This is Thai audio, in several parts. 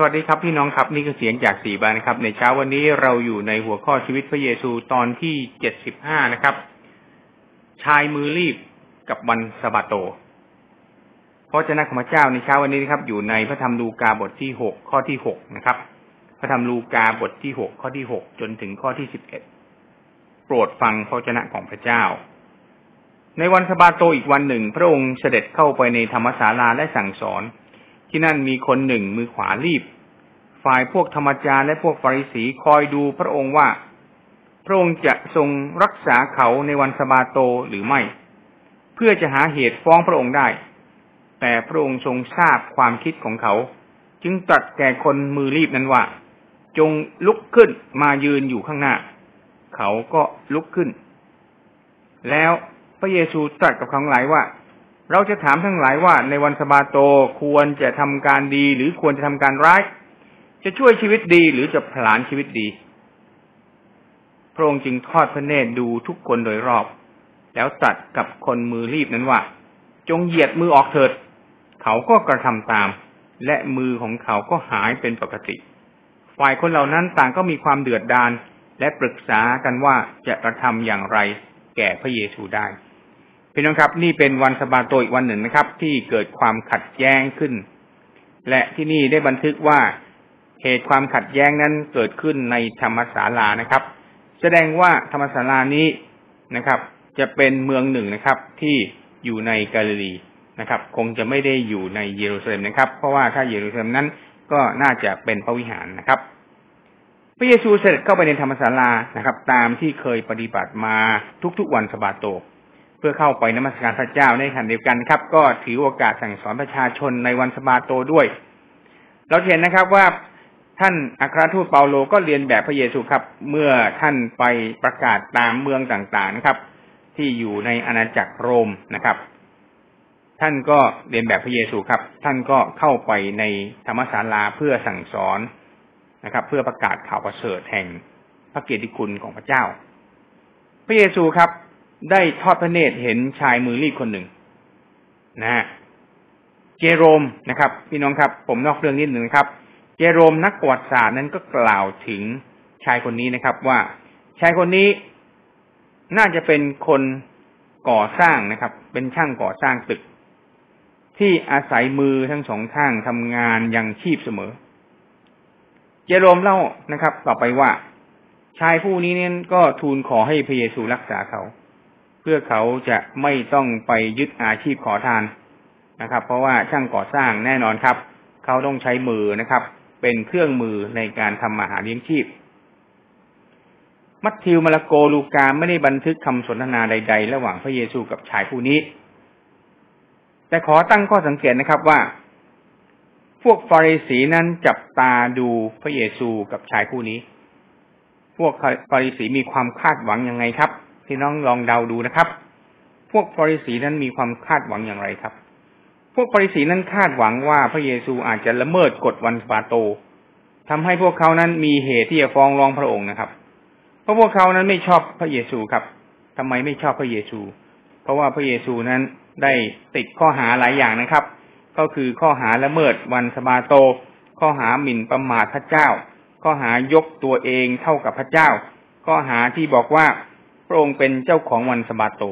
สวัสดีครับพี่น้องครับนี่คือเสียงจากสีบานนะครับ ในเช้าวันนี้เราอยู่ในหัวข้อชีวิตพระเยซูตอนที่เจ็ดสิบห้านะครับ ชายมือรีบกับวันสะบาโตพระเจ้าของพระเจ้าในเช้าวันนี้นะครับ อยู่ในพระธรรมลูกาบทที่หกข้อที่หกนะครับ พระธรรมลูกาบทที่หกข้อที่หกจนถึงข้อที่สิบเอ็ดโปรดฟังพระเจ้าของพระเจ้า ในวันสะบาโตอีกวันหนึ่ง พระองค์เสด็จเข้าไปในธรรมศาลาและสั่งสอน ที่นั่นมีคนหนึ่งมือขวารีบ ฝ่ายพวกธรรมจารและพวกฟาริสีคอยดูพระองค์ว่า พระองค์จะทรงรักษาเขาในวันสบาโตหรือไม่ เพื่อจะหาเหตุฟ้องพระองค์ได้ แต่พระองค์ทรงทราบความคิดของเขา จึงตรัสแก่คนมือรีบนั้นว่า จงลุกขึ้นมายืนอยู่ข้างหน้า เขาก็ลุกขึ้น แล้วพระเยซูตรัสกับเขาหลายว่า เราจะถามทั้งหลายว่าในวันสบาโตควรจะทำการดีหรือควรจะทำการร้าย จะช่วยชีวิตดีหรือจะผลาญชีวิตดี พระองค์จึงทอดพระเนตรดูทุกคนโดยรอบ แล้วตัดกับคนมือรีบนั้นว่า จงเหยียดมือออกเถิด เขาก็กระทำตาม และมือของเขาก็หายเป็นปกติ ฝ่ายคนเหล่านั้นต่างก็มีความเดือดดาลและปรึกษากันว่าจะกระทำอย่างไรแก่พระเยซูได้ พี่น้องครับ นี่เป็นวันสบาโตอีกวันหนึ่งนะครับ ที่เกิดความขัดแย้งขึ้น และที่นี่ได้บันทึกว่าเหตุความขัดแย้งนั้นเกิดขึ้นในธรรมศาลานะครับ แสดงว่าธรรมศาลานี้นะครับ จะเป็นเมืองหนึ่งนะครับ ที่อยู่ในกาลิลีนะครับ คงจะไม่ได้อยู่ในเยรูซาเล็มนะครับ เพราะว่าถ้าเยรูซาเล็มนั้นก็น่าจะเป็นพระวิหารนะครับ พระเยซูเสด็จเข้าไปในธรรมศาลานะครับ ตามที่เคยปฏิบัติมาทุกๆวันสบาโต เพื่อเข้าไปนมัสการพระเจ้าในขณะเดียวกันครับ ก็ถือโอกาสสั่งสอนประชาชนในวันสบาโตด้วย เราเห็นนะครับว่าท่านอัครทูตเปาโลก็เรียนแบบพระเยซูครับ เมื่อท่านไปประกาศตามเมืองต่างๆนะครับ ที่อยู่ในอาณาจักรโรมนะครับ ท่านก็เรียนแบบพระเยซูครับ ท่านก็เข้าไปในธรรมศาลาเพื่อสั่งสอนนะครับ เพื่อประกาศข่าวประเสริฐแห่งพระเกียรติคุณของพระเจ้า พระเยซูครับ ได้ทอดพระเนตรเห็นชายมือรีบคนหนึ่งนะฮะเจโรมนะครับ พี่น้องครับ ผมนอกเรื่องนิดหนึ่งครับ เจโรมนักประวัติศาสตร์นั้นก็กล่าวถึงชายคนนี้นะครับ ว่าชายคนนี้น่าจะเป็นคนก่อสร้างนะครับ เป็นช่างก่อสร้างตึก ที่อาศัยมือทั้งสองข้างทำงานอย่างชีพเสมอ เจโรมเล่านะครับ ต่อไปว่า ชายผู้นี้เนี่ยก็ทูลขอให้พระเยซูรักษาเขา พื่อเขาจะไม่ต้องไปยึดอาชีพขอทานนะครับ เพราะว่าช่างก่อสร้างแน่นอนครับ เขาต้องใช้มือนะครับ เป็นเครื่องมือในการทำอาหารเลี้ยงชีพ มัทธิวมาระโกลูกาไม่ได้บันทึกคำสนทนาใด ๆ ระหว่างพระเยซูกับชายผู้นี้ แต่ขอตั้งข้อสังเกตนะครับว่า พวกฟาริสีนั้นจับตาดูพระเยซูกับชายผู้นี้ พวกฟาริสีมีความคาดหวังยังไงครับ พี่น้องลองเดาดูนะครับ พวกฟาริสีนั้นมีความคาดหวังอย่างไรครับ พวกฟาริสีนั้นคาดหวังว่าพระเยซูอาจจะละเมิดกฎวันสปาโตทำให้พวกเขานั้นมีเหตุที่จะฟ้องร้องพระองค์นะครับ เพราะพวกเขานั้นไม่ชอบพระเยซูครับทำไมไม่ชอบพระเยซู เพราะว่าพระเยซูนั้นได้ติดข้อหาหลายอย่างนะครับ ก็คือข้อหาละเมิดวันสบาโต ข้อหาหมิ่นประมาทพระเจ้า ข้อหายกตัวเองเท่ากับพระเจ้า ข้อหาที่บอกว่า พระองค์เป็นเจ้าของวันสบาโต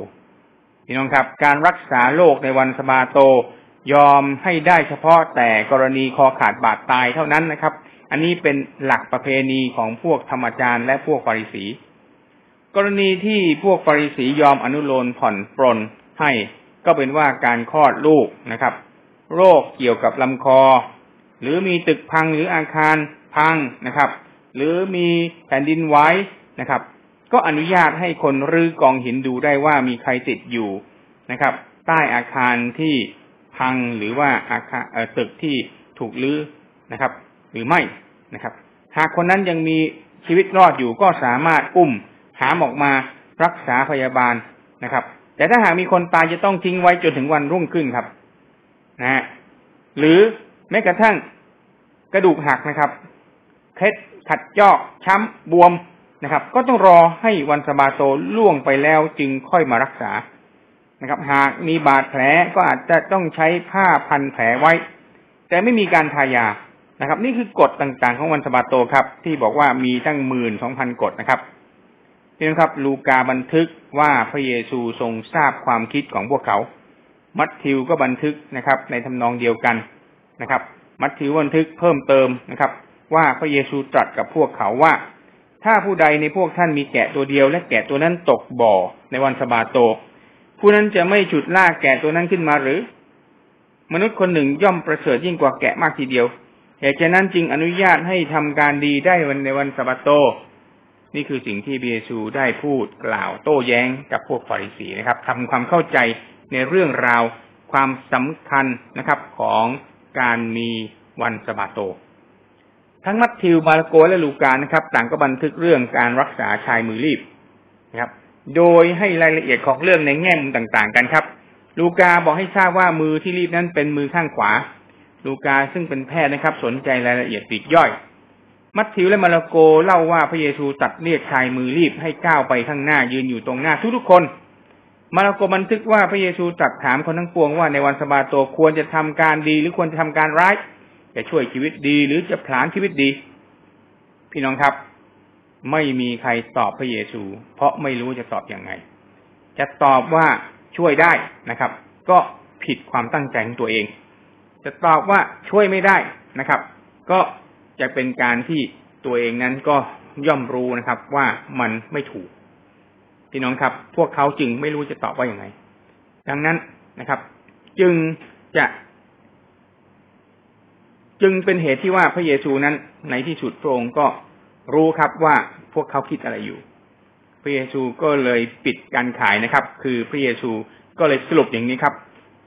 พี่น้องครับ การรักษาโรคในวันสบาโตยอมให้ได้เฉพาะแต่กรณีคอขาดบาดตายเท่านั้นนะครับ อันนี้เป็นหลักประเพณีของพวกธรรมจารย์และพวกฟาริสี กรณีที่พวกฟาริสียอมอนุโลมผ่อนปรนให้ก็เป็นว่าการคลอดลูกนะครับ โรคเกี่ยวกับลำคอ หรือมีตึกพังหรืออาคารพังนะครับ หรือมีแผ่นดินไหวนะครับ ก็อนุญาตให้คนรื้อกองหินดูได้ว่ามีใครติดอยู่นะครับ ใต้อาคารที่พังหรือว่าอาคารตึกที่ถูกรื้อนะครับ หรือไม่นะครับ หากคนนั้นยังมีชีวิตรอดอยู่ก็สามารถอุ้มหามออกมารักษาพยาบาลนะครับ แต่ถ้าหากมีคนตายจะต้องทิ้งไว้จนถึงวันรุ่งขึ้นครับนะฮะหรือแม้กระทั่งกระดูกหักนะครับเคล็ดขัดจอกช้ำบวม นะครับ ก็ต้องรอให้วันสบาโตล่วงไปแล้วจึงค่อยมารักษานะครับ หากมีบาดแผลก็อาจจะต้องใช้ผ้าพันแผลไว้ แต่ไม่มีการทายานะครับ นี่คือกฎต่างๆของวันสบาโตครับ ที่บอกว่ามีตั้งหมื่นสองพันกฎนะครับนี่นะครับ ลูกาบันทึกว่าพระเยซูทรงทราบความคิดของพวกเขา มัทธิวก็บันทึกนะครับ ในทำนองเดียวกันนะครับ มัทธิวบันทึกเพิ่มเติมนะครับ ว่าพระเยซูตรัสกับพวกเขาว่า ถ้าผู้ใดในพวกท่านมีแกะตัวเดียว และแกะตัวนั้นตกบ่อในวันสบาโต ผู้นั้นจะไม่ฉุดลากแกะตัวนั้นขึ้นมาหรือ มนุษย์คนหนึ่งย่อมประเสริฐยิ่งกว่าแกะมากทีเดียวเหตุฉะนั้นจึงอนุญาตให้ทำการดีได้วันในวันสบาโต นี่คือสิ่งที่เบียชูได้พูดกล่าวโต้แย้งกับพวกฟาริสีนะครับทำความเข้าใจในเรื่องราวความสำคัญนะครับของการมีวันสบาโต ทั้งมัทธิวมาระโกและลูกานะครับ ต่างก็บันทึกเรื่องการรักษาชายมือรีบนะครับ โดยให้รายละเอียดของเรื่องในแง่มุมต่างๆ กันครับ ลูกาบอกให้ทราบว่ามือที่รีบนั้นเป็นมือข้างขวา ลูกาซึ่งเป็นแพทย์นะครับ สนใจรายละเอียดปีกย่อย มัทธิวและมาระโกเล่าว่าพระเยซูตัดเรียกชายมือรีบให้ก้าวไปข้างหน้ายืนอยู่ตรงหน้าทุกๆคนมาระโกบันทึกว่าพระเยซูตรัสถามคนทั้งปวงว่าในวันสบาโตควรจะทำการดีหรือควรจะทำการร้าย จะช่วยชีวิตดี หรือจะผลาญชีวิตดี พี่น้องครับ ไม่มีใครตอบพระเยซู เพราะไม่รู้จะตอบอยังไง จะตอบว่าช่วยได้นะครับ ก็ผิดความตั้งใจของตัวเอง จะตอบว่าช่วยไม่ได้นะครับ ก็จะเป็นการที่ตัวเองนั้นก็ย่อมรู้นะครับ ว่ามันไม่ถูก พี่น้องครับ พวกเขาจึงไม่รู้จะตอบว่าอย่างไง ดังนั้นนะครับ จึงจะ จึงเป็นเหตุที่ว่าพระเยซูนั้น ในที่สุดพระองค์ก็รู้ครับว่าพวกเขาคิดอะไรอยู่ พระเยซูก็เลยปิดการขายนะครับ คือพระเยซูก็เลยสรุปอย่างนี้ครับ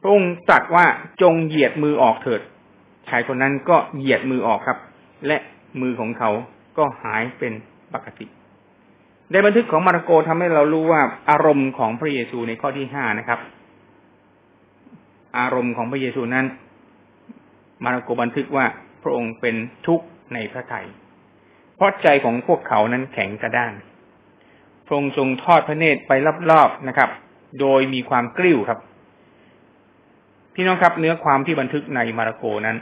พระองค์ตรัสว่าจงเหยียดมือออกเถิด ชายคนนั้นก็เหยียดมือออกครับ และมือของเขาก็หายเป็นปกติ ในบันทึกของมาระโกทำให้เรารู้ว่าอารมณ์ของพระเยซูในข้อที่ห้านะครับ อารมณ์ของพระเยซูนั้น มาระโกบันทึกว่าพระองค์เป็นทุกข์ในพระทยัยเพราะใจของพวกเขานั้นแข็งกระด้างพระองค์ทรงทอดพระเนตรไปรอบๆนะครับ โดยมีความกลิ้วครับ พี่น้องครับ เนื้อความที่บันทึกในมาระโกนั้น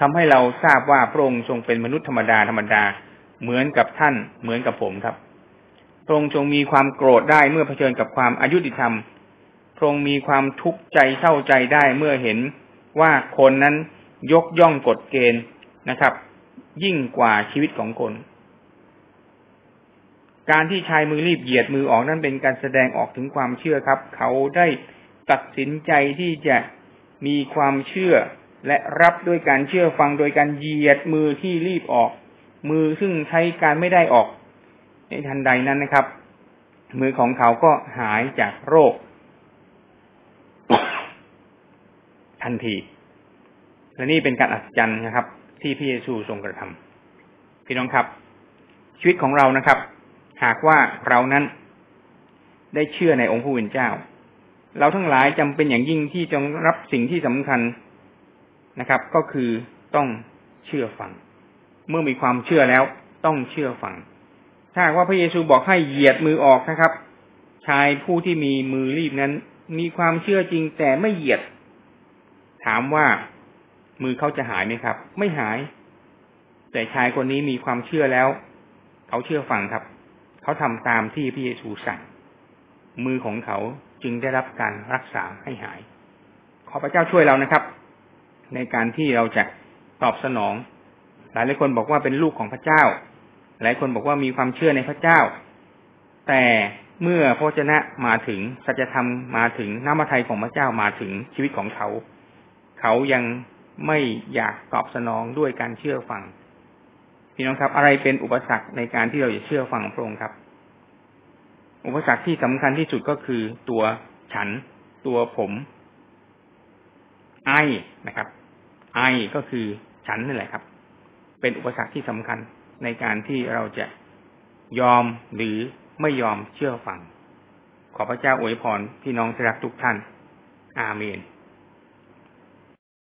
ทำให้เราทราบว่าพระองค์ทรงเป็นมนุษย์ธรรมดาธรรมดาเหมือนกับท่านเหมือนกับผมครับพระองค์ทรงมีความโกรธได้เมื่อเผชิญกับความอายุติธรรมพระองค์มีความทุกข์ใจเศร้าใจได้เมื่อเห็นว่าคนนั้น ยกย่องกฎเกณฑ์นะครับ ยิ่งกว่าชีวิตของคน การที่ชายมือรีบเหยียดมือออกนั้นเป็นการแสดงออกถึงความเชื่อครับ เขาได้ตัดสินใจที่จะมีความเชื่อและรับด้วยการเชื่อฟังโดยการเหยียดมือที่รีบออก มือซึ่งใช้การไม่ได้ออก ในทันใดนั้นนะครับ มือของเขาก็หายจากโรค ทันที และนี่เป็นการอัศจรรย์นะครับ ที่พระเยซูทรงกระทำพี่น้องครับ ชีวิตของเรานะครับ หากว่าเรานั้นได้เชื่อในองค์ผู้เป็นเจ้า เราทั้งหลายจำเป็นอย่างยิ่งที่จะรับสิ่งที่สำคัญนะครับ ก็คือต้องเชื่อฟัง เมื่อมีความเชื่อแล้วต้องเชื่อฟัง ถ้าว่าพระเยซูบอกให้เหยียดมือออกนะครับ ชายผู้ที่มีมือรีบนั้น มีความเชื่อจริงแต่ไม่เหยียด ถามว่า มือเขาจะหายไหมครับ ไม่หาย แต่ชายคนนี้มีความเชื่อแล้ว เขาเชื่อฟังครับ เขาทำตามที่พระเยซูสั่ง มือของเขาจึงได้รับการรักษาให้หาย ขอพระเจ้าช่วยเรานะครับ ในการที่เราจะตอบสนอง หลายหลายคนบอกว่าเป็นลูกของพระเจ้า หลายคนบอกว่ามีความเชื่อในพระเจ้า แต่เมื่อพระเจ้ามาถึงสัจธรรมมาถึงน้ำพระทัยของพระเจ้ามาถึงชีวิตของเขา เขายัง ไม่อยากตอบสนองด้วยการเชื่อฟังพี่น้องครับ อะไรเป็นอุปสรรคในการที่เราจะเชื่อฟังพระองค์ครับ อุปสรรคที่สำคัญที่สุดก็คือตัวฉัน ตัวผม ไอนะครับ ไอก็คือฉันนั่นแหละครับ เป็นอุปสรรคที่สำคัญในการที่เราจะยอมหรือไม่ยอมเชื่อฟัง ขอพระเจ้าอวยพรพี่น้องที่รักทุกท่าน อาเมน